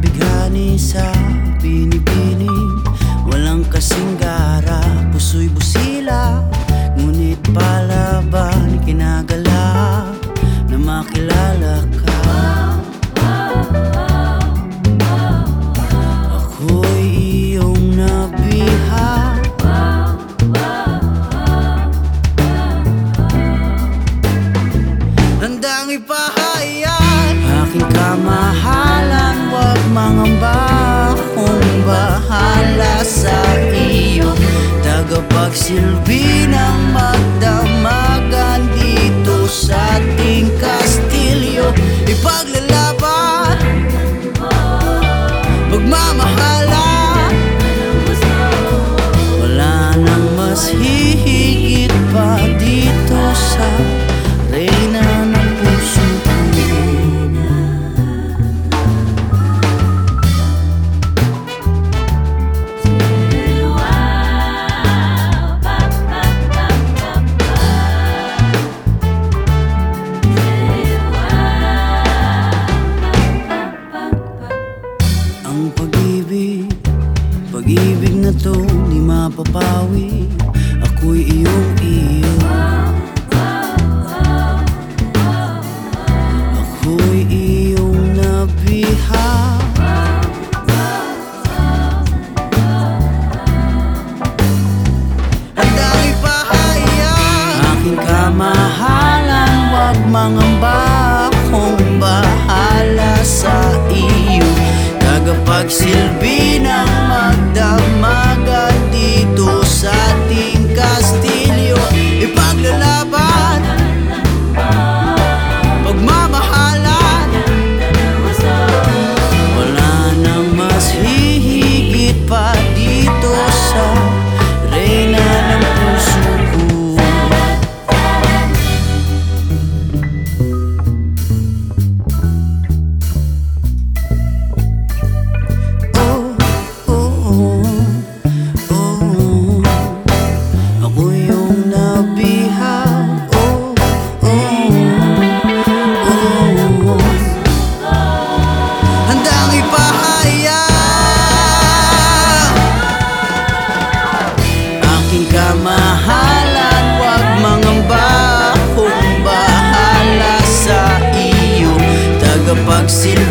bighani sa binibining Walang kasing gara, puso'y busila. Ngunit palaban kinagala na makilala ka. Ako'y iyong nabiha Tandang ipa mapapawi Ako'y iyong iyo Ako'y iyong nabihag Handang ipahayag Aking kamahalan Huwag mangamba Kung bahala sa iyo. Tagapagsilbi Tagapagsilbi